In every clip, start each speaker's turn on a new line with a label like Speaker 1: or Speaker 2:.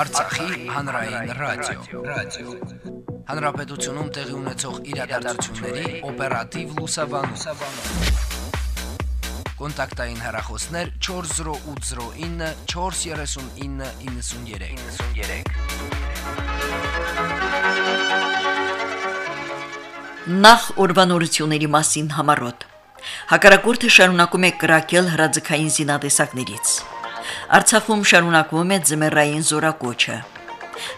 Speaker 1: Արցախի հանրային ռադիո, ռադիո։ Հանրապետությունում տեղի ունեցող իրադարձությունների օպերատիվ լուսաբանում։ Կոնտակտային հեռախոսներ 40809 43993։ 93։
Speaker 2: Նախ ուրբանորությունների մասին համարոտ։ Հակարակորթը շարունակում է կրակել հրաձգային զինատեսակներից։ Արցախում շարունակվում է ձմեռային զորակոչը։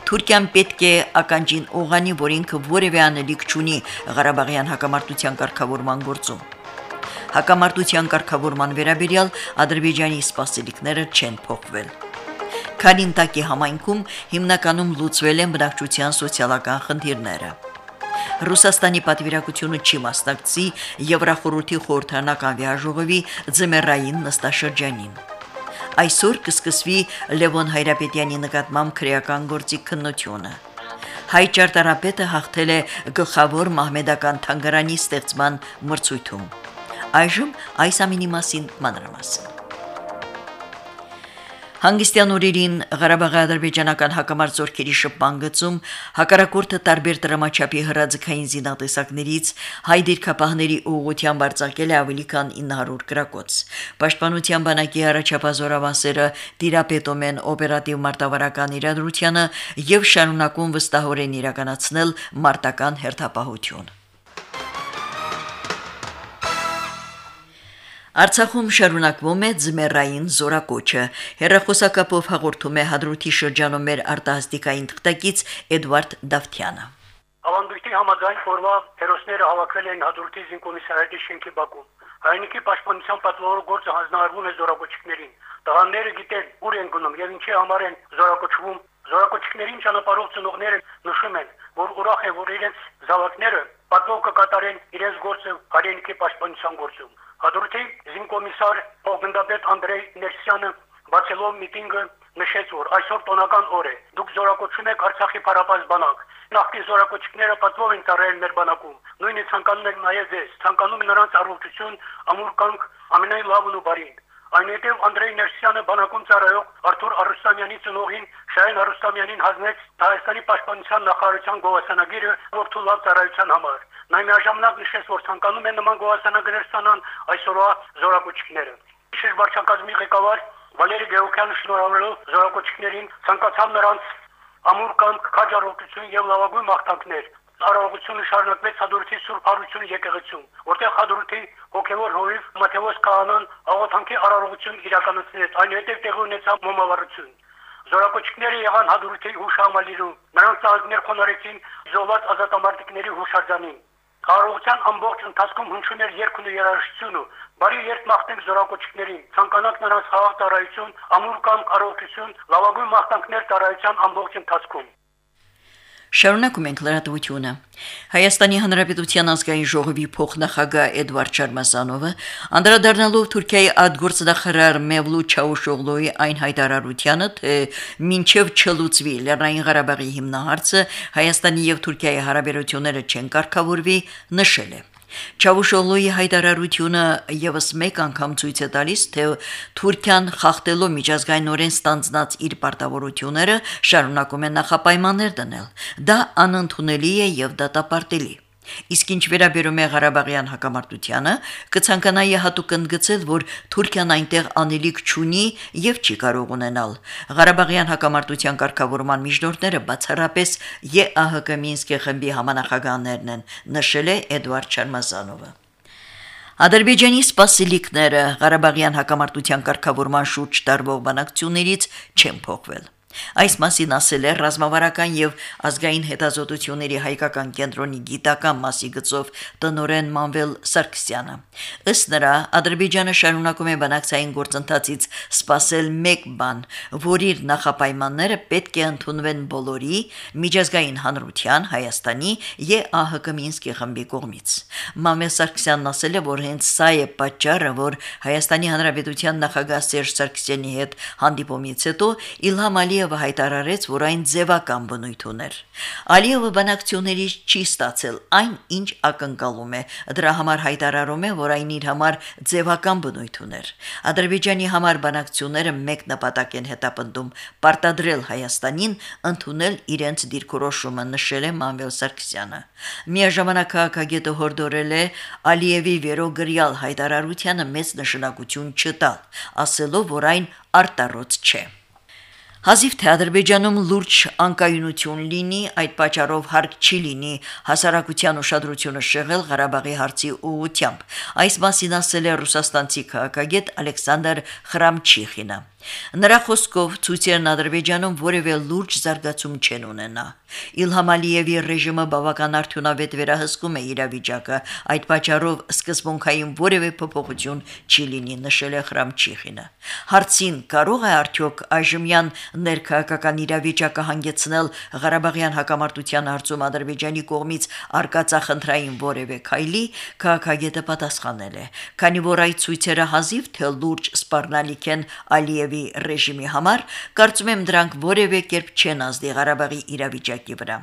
Speaker 2: Թուրքիան պետք է ականջին օղանի, որ ինքը որևէ անելիք չունի Ղարաբաղյան հակամարտության կարգավորման գործում։ Հակամարտության կարգավորման վերաբերյալ Ադրբեջանի սպասելիքները չեն փոխվել։ Քարինտակի համայնքում հիմնականում լուծվել են բնակչության սոցիալական խնդիրները։ Ռուսաստանի պատվիրակությունը չի մասնակցի Եվրախորհրդի խորհրդանական վիայժողովի ձմեռային նստաշրջանին։ Այսօր կսկսվի Լևոն Հայրապետյանի նկատմամբ քրեական գործի քննությունը։ Հայ ճարտարապետը հաղթել է գլխավոր մահմեդական թանգարանի ստեղծման մրցույթում։ Այժմ այս ամինի մասին մանրամասն։ Հանգստյան օրերին Ղարաբաղի ադրբեջանական հակամարտությունների շփման գծում հակարակորթը տարբեր դրամաչափի հրաձգային զինատեսակներից հայ դիրքապահների ուղղությամբ արձակել է ավելի քան 900 գրակոց։ Պաշտպանության բանակի առաջապազորավասերը դիրապետում են օպերատիվ մարտավարական իրադրությանը եւ շարունակում վստահորեն իրականացնել մարտական հերթապահություն։ Արցախում շարունակվում է ձմեռային զորակոչը։ Հերրախոսակապով հաղորդում է Հադրութի շրջանում մեր արտահասթիկային թղթակից Էդվարդ Դավթյանը։
Speaker 3: Ավանդույթի համաձայն ֆորմա հերոսները հավաքվել են Հադրութի զինկոմիսարիատի շենքի բակում։ Հայնիկի պաշտպանության պատվավոր գործը հանձնարարվում է զորակոչիկներին։ Տղաները գիտեն ուր են գնում եւ ինչի համար են զորակոչվում։ Զորակոչիկներին ճանապարհող ծնողները նշում են, որ ուրախ է, որ իրենց զավակները պատվով կկատարեն իրենց գործը հայրենիքի պաշտպանության գործում։ Հադրութի զինկոմիսար Պողնդապետ Անդրեյ Ներսյանը բացելով միտինգը նշեց, որ այսօր տոնական օր է։ Դուք զորակոչում եք Արցախի փառապաշտ բանակ։ Նախկին զորակոչիկները պատվով են տարել մեր բանակում։ Նույնիսկ ցանկանում են նաև ձեզ, ցանկանում նրանց առողջություն, ամուր կյանք, ամենայն լավն ու բարին։ Այնուհետև Անդրեյ Ներսյանը բանակում ծառայող Արթուր Արուստամյանի ծնողին Շահեն Արուստամյանին հանձնեց Հայաստանի պաշտպանության նախարարության գովասանագիրը որդու լավ ծառայության համար։ Նա միաժամանակ նշեց, որ ցանկանում են նման գովասանագրեր ստանան այսօրվա զորակոչիկները։ Շրջվարչակազմի ղեկավար Վալերի Գեորգյանը շնորհավորելով զորակոչիկներին ցանկացավ նրանց ամուր կամ քաջառողջություն եւ լավագույն մաղթանքներ արարողությունը շարունակվեց Հադրութի Սուրբ Հարություն եկեղեցում, որտեղ Հադրութի հոգևոր հովիվ Մաթեոս Կահանան աղոթանքի արարողություն իրականացրեց, այնուհետև տեղի ունեցավ մոմավառություն։ Զորակոչիկները եղան Հադրութի հուշամալիրում, նրանց ազգներ խոնարեցին զոհված ազատամարտիկների հուշարձանին։ Կարողության ամբողջ ընթացքում հնչում էր երկուն երաժշտությունը, բարի երթ մաղթենք զորակոչիկներին, ցանկանանք նրանց խաղաղ տարայություն, ամուր կամ կարողություն, լավագույն մաղթանքներ տարայության ամբողջ ընթացքում։
Speaker 2: Շարունակում ենք լրատվությունը։ Հայաստանի Հանրապետության ազգային ժողովի փոխնախագահ Էդվարդ Չարմասանովը անդրադառնալով Թուրքիայի ադգործնախարար Մևլութ Չավուշօղլուի այն հայտարարությանը, թե մինչև չլուծվի Լեռնային Ղարաբաղի հիմնահարցը Հայաստանի եւ Թուրքիայի հարաբերությունները չեն կարգավորվի, նշել է. Չավուշօղլուի հայտարարությունը եւս մեկ անգամ ցույց է տալիս, թե Թուրքիան խախտելով միջազգայինորեն ստանձնած իր պարտավորությունները շարունակում է նախապայմաններ դնել։ Դա անընդունելի է եւ դատապարտելի։ Իսկ ինչ վերաբերում է Ղարաբաղյան հակամարտությանը, կցանկանայի հատուկ ընդգծել, որ Թուրքիան այնտեղ անելիք չունի եւ չի կարող ունենալ։ Ղարաբաղյան հակամարտության կարգավորման միջնորդները բացառապես ԵԱՀԿ Մինսկի խմբի համանախագահներն են, նշել է Էդվարդ Չարմազանովը։ Ադրբեջանի սպասելիքները Ղարաբաղյան հակամարտության կարգավորման շուրջ տարվող բանակցություններից չեն փոխվել։ Այս մասին ասել է ռազմավարական եւ ազգային հետազոտությունների հայկական կենտրոնի գիտական մասի գծով տնորեն Մանվել Սարգսյանը։ Ըստ նրա, Ադրբեջանը շարունակում է բանակցային գործընթացից սпасել մեկ բան, որ իր նախապայմանները պետք է ընդունվեն բոլորի միջազգային հանրության, Հայաստանի ԵԱՀԿ Մինսկի խմբի կողմից։ Մանվել Սարգսյանն ասել է, որ հենց սա է պատճառը, որ Հայաստանի Հանրապետության նախագահ Սերժ Սարգսյանի հետ հանդիպումից հետո Իլհամ Ալիև Ալիևը հայտարարեց, որ այն ձևական բնույթ ուներ։ Ալիևը բանակցություններից չի ստացել այն, ինչ ակնկալում է։ Դրա համար հայտարարում է, որ այն իր համար ձևական բնույթ ուներ։ Ադրբեջանի համար բանակցությունները մեկ նպատակ են հետապնդում՝ պարտադրել Հայաստանին ընդունել իրենց դիրքորոշումը, նշել է Մանվել Սարգսյանը։ Միաժամանակ քաղաքագետը հորդորել է Ալիևի վերոգրյալ հայտարարությանը մեծ նշանակություն չտալ, ասելով, որ այն արտառոց չէ։ Հազիվ թե Ադրբեջանում լուրջ անկայունություն լինի, այդ պատճառով հարկ չի լինի հասարակության ուշադրությունը շեղել Ղարաբաղի հարցի ուղությամբ։ Այս մասին ասել է ռուսաստանցի քաղաքագետ Ալեքսանդր Խրամչիխինը։ Նրա խոսքով ցույցերն Ադրբեջանում որևէ լուրջ զարգացում չեն ունենա։ Իլհամ Ալիևի ռեժիմը բավական արդյունավետ վերահսկում է իրավիճակը, այդ պատճառով սկզբունքային որևէ փոփոխություն չի լինի, նշել է Խրամչիխինը։ Հարցին կարող է արդյոք այժմյան ներքաղաքական իրավիճակը հանգեցնել Ղարաբաղյան հակամարտության հարցում Ադրբեջանի կողմից արկածախնդրային որևէ քայլի, քաղաքագետը պատասխանել է, քանի որ այդ ցույցերը հազիվ թե լուրջ սպառնալիք են Ալիև Ալիևի ռեժիմի համար, կարծում եմ դրանք որևէ կերպ չեն ազդի Ղարաբաղի իրավիճակի վրա։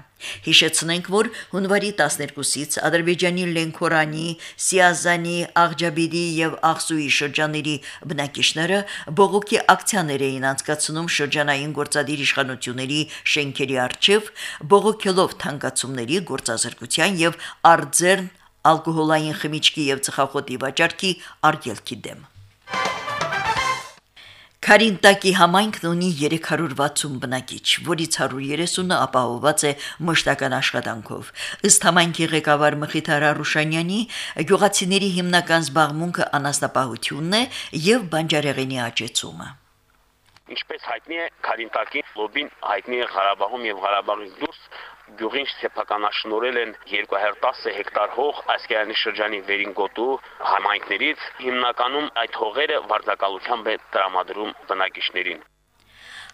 Speaker 2: Հիշեցնենք, որ հունվարի 12-ից Ադրբեջանի Լենքորանի, Սիազանի, Աղջաբիդի եւ Աղսուի շրջանների բնակիչները բողոքի ակցիաներ էին անցկացնում շրջանային գործադիր իշխանությունների շենքերի առջև, բողոքելով թանկացումների գործազրկության եւ արձերն ալկոհոլային խմիչքի եւ ծխախոտի վաճառքի արգելքի դեմ։ Կարինտակի համայնքն ունի 360 բնակիչ, որից 130-ը ապահովված է մշտական աշխատանքով։ Ըստ համայնքի ղեկավար Մխիթար Արուշանյանի, գյուղացիների հիմնական զբաղմունքը անասնապահությունն է եւ բանջարեղենի աճեցումը։
Speaker 4: Ինչպես հայտնի է, Կարինտակի լոբին հայտնի է Ղարաբաղում եւ Ղարաբաղից դուրս գյուղին սեփականաշնորել են 210 հեկտար հող Ասկերանի շրջանի վերին գոտու համայնքներից հիմնականում այդ հողերը վարձակալությամբ է տրամադրում բնակիչներին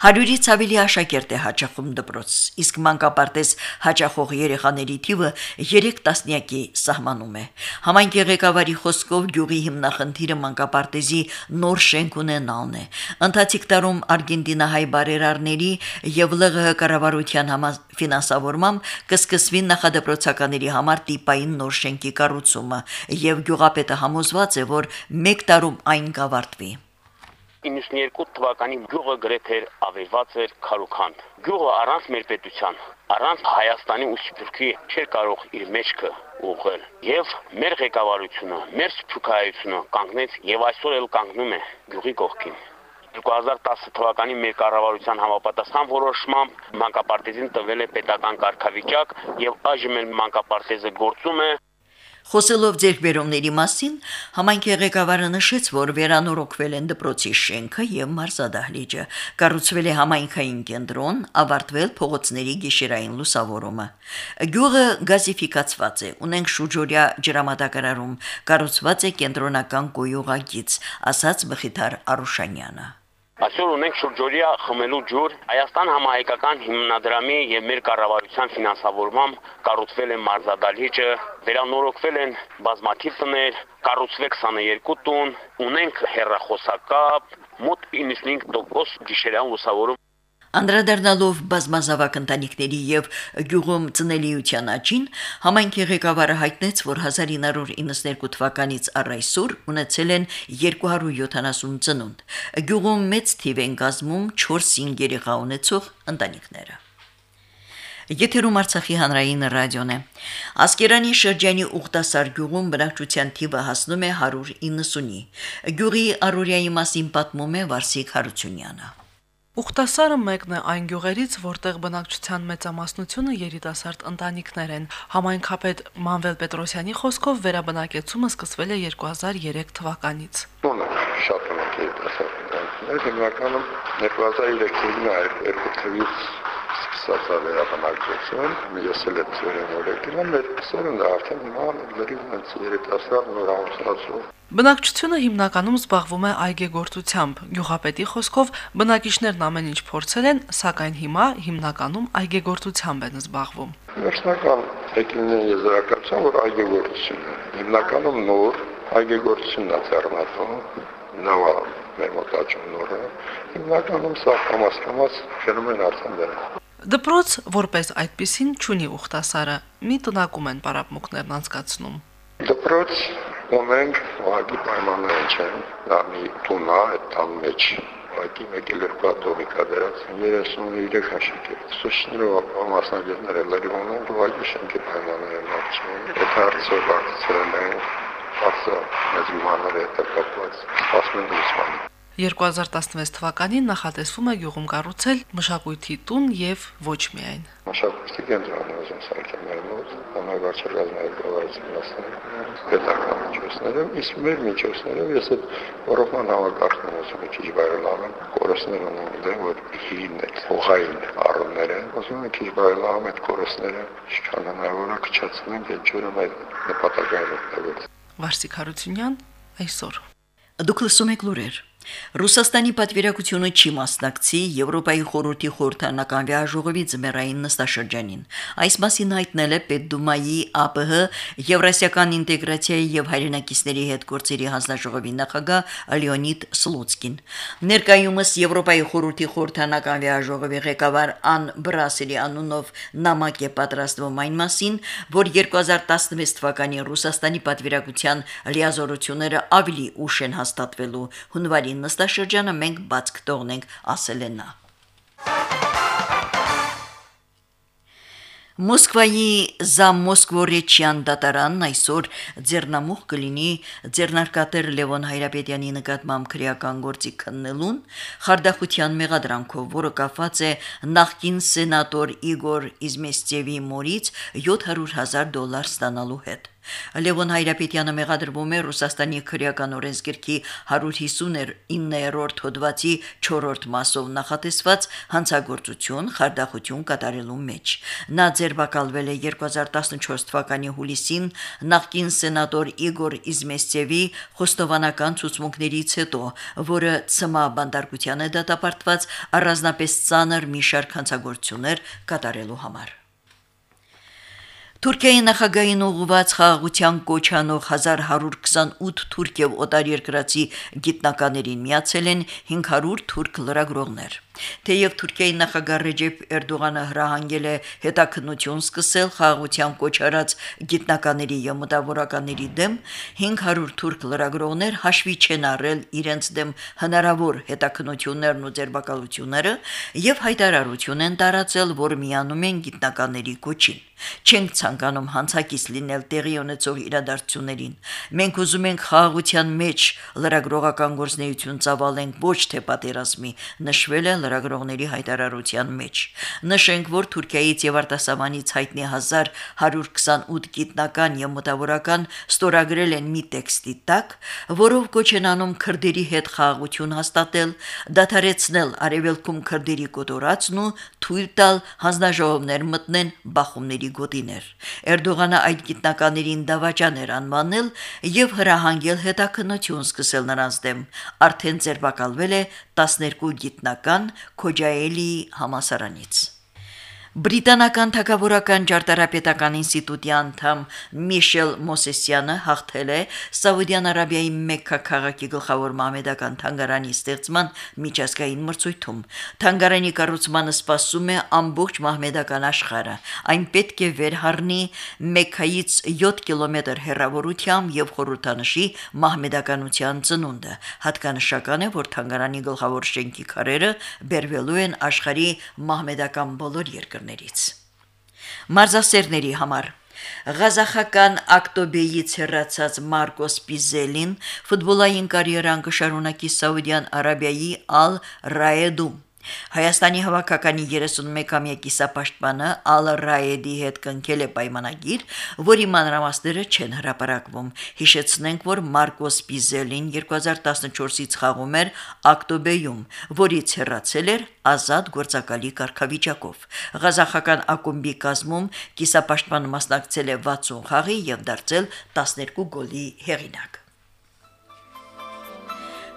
Speaker 2: Հարյուրից ավելի աշակերտ է հաճախում դպրոց, իսկ մանկապարտեզ հաճախող երեխաների թիվը 3 տասնյակի սահմանում է։ Համայնքի ղեկավարի խոսքով գյուղի հիմնախնդիրը մանկապարտեզի նոր շենք ունենալն է։ Ընթացիկ տարում Արգենտինահայ բարերարների եւ ԼՂՀ կառավարության համաֆինանսավորմամբ կսկսվի նախադպրոցականների համար տիպային նոր շենքի կառուցումը եւ գյուղապետը համոզված է, որ 1 տարում այն կավարտվի։
Speaker 4: 92 թվականին գյուղը գրեթե ավերված էր քարուքանդ։ Գյուղը առանց մեր պետության, առանց Հայաստանի ու Սփյուռքի չէր կարող իր մեջքը ուղղել։ Եվ մեր ղեկավարությունը, մեր սփյուռքայությունը կանգնեց եւ այսօր էլ կանգնում է գյուղի կողքին։ 2010 թվականի մեր կառավարության համապատասխան որոշմամբ մանկապարտեզին տվել է պետական կարգավիճակ եւ այժմ էլ մանկապարտեզը գործում է
Speaker 2: Խոսելով ձերբերումների մասին, համայնքի ղեկավարը նշեց, որ վերանորոգվել են դպրոցի շենքը եւ մարզադահլիճը, կառուցվել է համայնքային կենտրոն, ավարտվել փողոցների գիշերային լուսավորումը։ Գյուղը գազիֆիկացված է, ունենք շուրջօրյա ջրամատակարարում, կառուցված է կենտրոնական կոյուղագիծ, ասաց Բխիթար Արուշանյանը։
Speaker 4: Այսօր ունենք շուրջօրյա խմելու ջուր։ Հայաստան համահայկական հիմնադրամի եւ մեր կառավարության ֆինանսավորմամբ կառուցվել է մարզադահլիճը, վերանորոգվել են բազմաթիվ տներ, կառուցվել 22 տուն, ունենք հերրախոսակապ, մոտ 95% գիշերյան լուսավորում
Speaker 2: Անդրադառնալով բազմազավակ ընտանիքների եւ գյուղում ծնելիության աճին, համայնքի ղեկավարը հայտնեց, որ 1992 թվականից առ այսօր ունեցել են 270 ծնունդ։ Գյուղում մեծ թիվ են կազմում 4-5 երեխա ունեցող ընտանիքները։ Եթերում Արցախի հանրային ռադիոն է։ Ասկերանի շրջանի Ուխտասար գյուղում բնակչության թիվը հասնում է 190-ի։ Գյուղի առօրյայի մասին պատմում է Վարսիկ Հարությունյանը։
Speaker 5: Ուխտասարը մեկն է այն գյուղերից, որտեղ բնակչության մեծամասնությունը երիտասարդ ընտանիքներ են։ Համայնքապետ Մանվել Պետրոսյանի խոսքով վերաբնակեցումը սկսվել է 2003 թվականից։
Speaker 6: Ունը շատ ունենք երիտասարդ ընտանիքներ, հիմնականում 2003-ին այլ երկու է վերաբնակեցություն, ես էլ այդ վերաբնակել եմ, մեր սերունդը արդեն հիմա լրիվ հենց երիտասարդ նոր ամուսնացու
Speaker 5: Բնակչությունը հիմնականում զբաղվում է այգեգործությամբ։ Գյուղապետի խոսքով բնակիչներն ամեն ինչ փորձել են, սակայն հիմա հիմնականում այգեգործությամբ են զբաղվում։
Speaker 6: Վերջնական եկինն եզրակացության, որ այգեգործությունն է։ Հիմնականում նոր այգեգործությունն է ձեռնարկվում նավա մեր մոտ աճում նորը։ Հիմնականում սա կամաց-կամաց գնում են արդեն դրան։
Speaker 5: Դպրոց որպես այդպեսին ճունի ուխտասարը մի տնակում են պարապմունքներն անցկացնում։
Speaker 6: Դպրոց ունենք ուղղակի պայմաններ չեն, դա մի տուն է, տան մեջ ուղղակի մեկ էլ երկու ատոմի կա դրած 33 հաշիվ է։ Սուշներով մասնագետները լրիվ ունեն, ուղղակի շենքի պայմանները լավ չեն։ Այդ հարցը բարձրացրել են, հարցը մեծ մանր է կապված, սպասում են լուսման։
Speaker 5: 2016 թվականին նախատեսվում է գյուղում կառուցել մշակույթի տուն եւ ոչ միայն։
Speaker 6: Մշակույթի կենտրոնը ուզում սարքել մեր մոտ, համագործակցությունների գովազդացնել պետական միջոցներով, իսկ մեր միջոցներով ես այդ ռոման հավաքարթն ուզում եմ քիչ բարելավում, կորստներ ունեմ դե որ հին հողային առումները, ուզում եմ քիչ բարելավում այդ կորստները, ինչքան հնարավոր է քչացնենք այդ ջուրը մեր նպատակային օգտվել։
Speaker 5: Վարսիկ Հարությունյան այսօր
Speaker 2: Դուք լսում եք լուրեր։ Ռուսաստանի պատվիրակությունը չի մասնակցի Եվրոպայի խորհրդի խորհրդանական վիայժողովի ձմեռային նստաշրջանին։ Այս մասին հայտնել է Պետդումայի ԱՊՀ Եվրասիական ինտեգրացիայի եւ հայրենակիցների հետ գործերի հանձնաժողովի նախագահ Լեոնիդ Սլուցկին։ Ներկայումս Եվրոպայի խորհրդի խորհրդանական վիայժողովի ղեկավար Ան Բրասելի անունով նամակ է պատրաստվում այն մասին, որ 2016 թվականի Ռուսաստանի պատվիրակության լիազորությունները ավելի ուշ են հաստատվելու հունվարի Այս նստաշրջանը մենք բաց կտողնենք, ասել է նա։ Մոսկվայի Զամոսկվորեչյան դատարանն այսօր ձեռնամուխ կլինի ձեռնարկատեր Լևոն Հայրապետյանի նկատմամբ քրեական գործի քննելուն խարդախության մեղադրանքով, որը կապված է նախկին սենատոր Իգոր Իզմեսցևի մորից 700.000 դոլար ստանալու հետ։ Լևոն Հայրապետյանը մեղադրվում է Ռուսաստանի քրեական օրենսգրքի 159-րդ հոդվածի 4-րդ մասով նախատեսված հանցագործություն, խարդախություն կատարելու մեջ։ Նա ձերբակալվել է 2014 թվականի հուլիսին նախկին սենատոր Իգոր Իզմեսցևի խոստովանական ցուցմունքներից հետո, որը ցմա բանդարկության է դատապարտված առանձնապես ծանր մի շարք հանցագործություններ կատարելու համար։ Թուրքիայի նախագահին ուղղված խաղաղության կոչանող 1128 թուրք եւ օտարերկրացի գիտնականներին միացել են 500 թուրք լրագրողներ։ Թեև Թուրքիայի նախագահ Ռեջեփ Էրդողանը հրահանգել է հետաքննություն սկսել խաղաղության կոչարած գիտնականների եւ մտավորականների դեմ, 500 թուրք լրագրողներ հաշվի չեն առել իրենց դեմ հնարավոր հետաքննություններն ու ձերբակալությունները եւ հայտարարություն են տարածել, որ միանում են գիտնականների կոչին։ Չենք ցանկանում հանցակից լինել տեղի ունեցող իրադարձություններին։ Մենք ուզում ենք խաղաղության մեջ լրագրողական գործնեություն ծավալենք ոչ թե պատերազմի, նշվել է լրագրողների հայտարարության մեջ։ Նշենք, որ Թուրքիայից եւ արտասահմանից հայտնի 1128 գիտնական եւ մտավորական ստորագրել են մի տեքստի տակ, որով կոչ են անում քրդերի հետ խաղաղություն հաստատել, դադարեցնել արևելքում քրդերի կոտորածն ու թույլ տալ հանձնաժողովներ մտնեն բախումների գոտիներ։ Էրդողանը այդ գիտնականներին դավաճան էր անվանել եւ հրահանգել հետաքննություն սկսել նրանց դեմ։ Արդեն ձերբակալվել է 12 գիտնական Քոջայելի համասարանից։ Բրիտանական թագավորական ճարտարապետական ինստիտուտի անդամ Միշել Մոսեսյանը հաղթել է Սաուդյան Արաբիայի Մեքքա քաղաքի գլխավոր մամեդական թանգարանի ստեղծման միջազգային մրցույթում։ Թանգարանի կառուցմանը սպասում է ամբողջ մահմեդական աշխարհը։ Այն պետք է վերհառնի Մեքքայից 7 կիլոմետր հեռավորությամբ եւ խորհրդանշի մահմեդականության ծնունդը։ Հատկանշական է, որ թանգարանի գլխավոր շենքի քարերը բերվելու են աշխարհի մահմեդական բոլոր երկրներից երկրներից։ Մարզասերների համար. Ղազախական Ակտոբեից հեռացած Մարկոս Պիզելին ֆուտբոլային կարիերան կշարունակի Սաուդյան Արաբիայի Ալ Ռաեդում։ Հայաստանի հավաքականի 31-ամյա կիսապաշտպանը Ալ Ռայեդի հետ կնքել է պայմանագիր, որի մանրամասները չեն հրապարակվում։ Հիշեցնենք, որ Մարկոս Պիզելին 2014-ից խաղում էր Ակտոբեյում, որից հեռացել էր ազատ գործակալի կարգավիճակով։ Ղազախական ակումբի կազմում կիսապաշտպանը մասնակցել է 60 խաղի եւ դարձել 12 գոլի հեղինակ։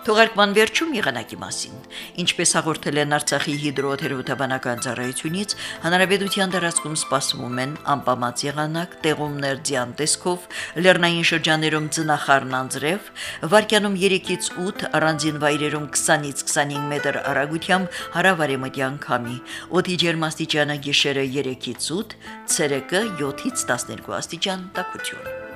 Speaker 2: Թողարկման վերջում եղանակի մասին։ Ինչպես հաղորդել են Արցախի հիդրոթերապևտաբանական ծառայությունից, հանրապետության տարածքում սպասվում են անպամած եղանակ, տեղումներ ձյան տեսքով, լեռնային շրջաներում ձնախառն անձրև, վարկյանում 3-ից 8, առանձին վայրերում 20-ից 25 մետր արագությամբ հարավարեմտյան քամի։ Օդի ջերմաստիճանը գիշերը 3-ից 8, ցերեկը 7-ից 12 աստիճան տաքություն։